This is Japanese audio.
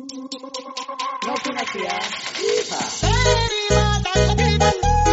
ノックノックや。Yeehaw.